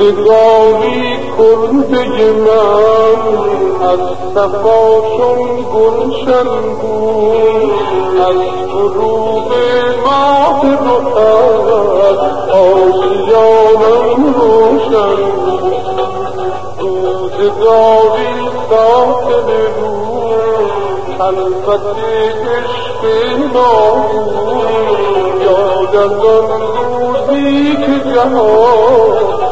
روزگاری کرده من از صفاشون گلشن بود از فروغ ماه رخت آسیانم روشن بود. روزگاری ساکن رو خلفت عشق نامود یاد از آن روزی که جهان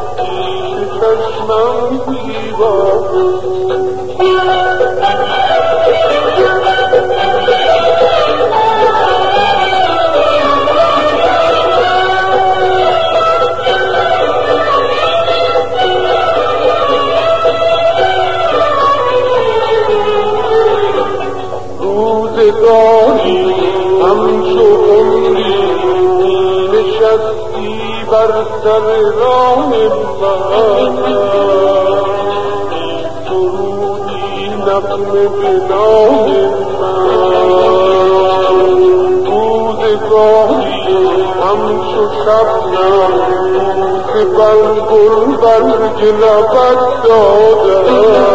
چشمم روزگاری همچو عمری نشستی بر سر راه من سرودی نقم به نام من روزگاری همچو شبنم که بر گل برگ لبت دادم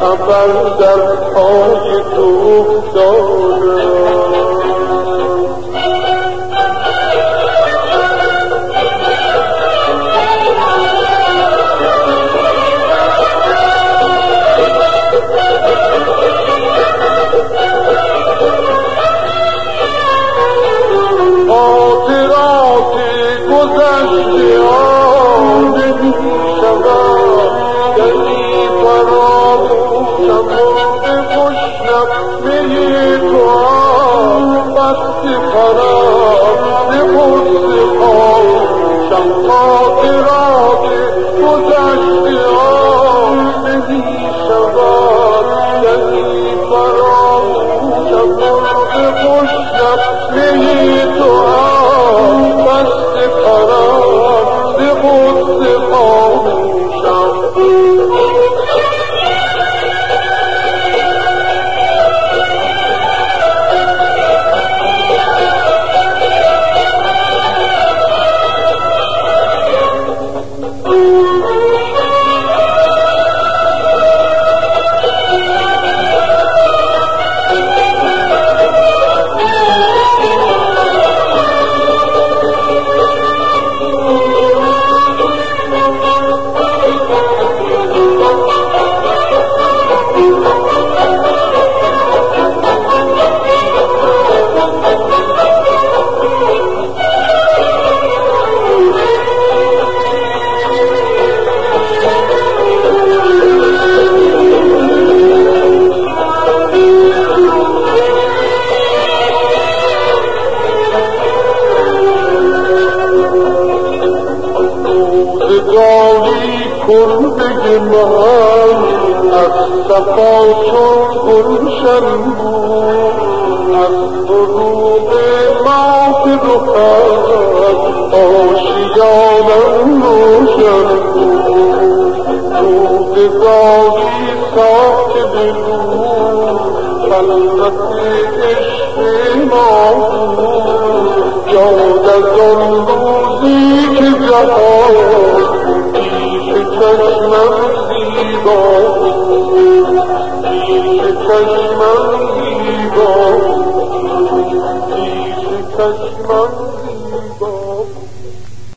خبر در خوشنم می تو آن بست فرام نمرد کن بگی مهایی از صفا چون گلشن بود از دروب ماه رخت آشیانم روشن بود رود زاری ساکت بود خلوت عشق ما بود یاد از آن روزی که جهان